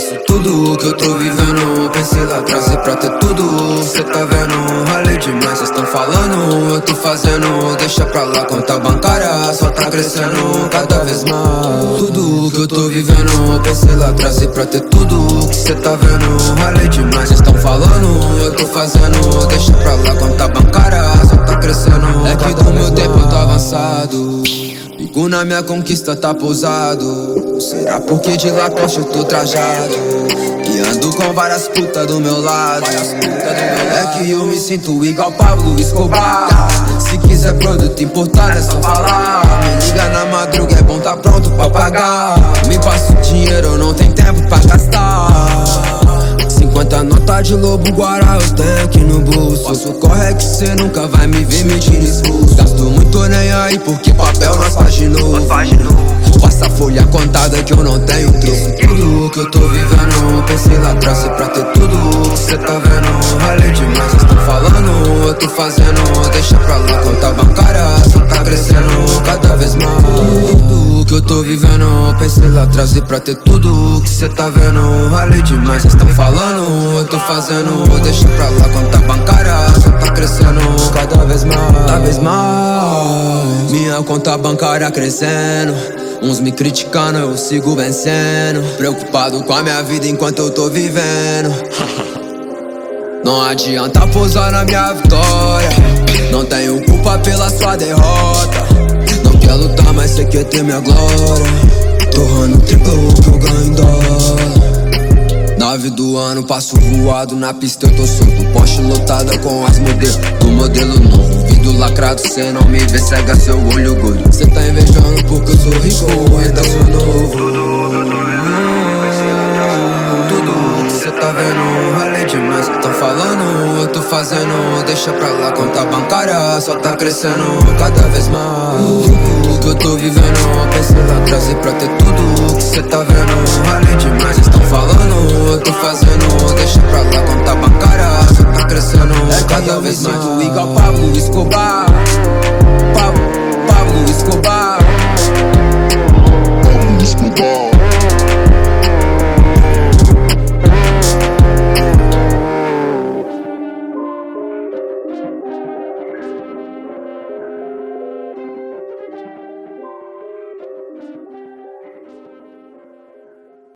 que eu tô vivendo, pensei lá atrás e pra ter tudo. Cê tá vendo, ralei demais, cês tão falando, eu tô fazendo. Deixa pra lá, conta bancária, só tá crescendo cada vez mais. Tudo que eu tô vivendo, pensei lá atrás e pra ter tudo. Que cê tá vendo, ralei demais, cês tão falando, eu tô fazendo. Deixa pra lá, conta bancária, só tá Bico na minha conquista tá pousado. Será porque de Lacoste eu tô trajado? E ando com várias putas do meu lado. É que eu me sinto igual Pablo Escobar. Se quiser produto importado é só falar. Me liga na madruga, é bom tá pronto pra pagar. Me passa o dinheiro, não tenho tempo pra gastar. 50 nota de lobo guará eu tenho aqui no bolso Faço corre que cê nunca vai me ver medindo esforço Gasto muito nem aí porque papel nós novo. Passa a folha contada que eu não tenho troco. Tudo que eu tô vivendo, pensei lá atrás. Pra ter tudo Cê tá vendo, ralei demais, cês tão falando Eu tô fazendo, deixa pra lá, conta bancária tá crescendo cada vez mais. Tudo que eu tô vivendo, pensei lá atrás e pra ter tudo Que cê tá vendo, ralei demais, cês tão falando Eu tô fazendo, deixa pra lá, conta bancária. Só tá crescendo cada vez mais. Cada vez mais. Minha conta bancária crescendo. Uns me criticando, eu sigo vencendo. Preocupado com a minha vida enquanto eu tô vivendo. Não adianta pousar na minha vitória. Não tenho culpa pela sua derrota. Não quer lutar, mas cê quer ter minha glória. Torrando triplo o que eu ganho dólar. Nove do ano, passo voado na pista, eu tô solto. Porsche lotada com as modelos. Do modelo novo, vidro lacrado, cê não me vê, cega seu olho gordo. Cê tá invejando porque eu sou rico, ainda sou novo. Tudo que cê tá vendo, demais. Tão falando, eu tô fazendo. Deixa pra lá, conta bancária, só tá crescendo cada vez mais. Tudo que eu tô vivendo, pensei lá atrás e pra ter tudo que cê tá vendo. Ralei demais, estão falando, eu tô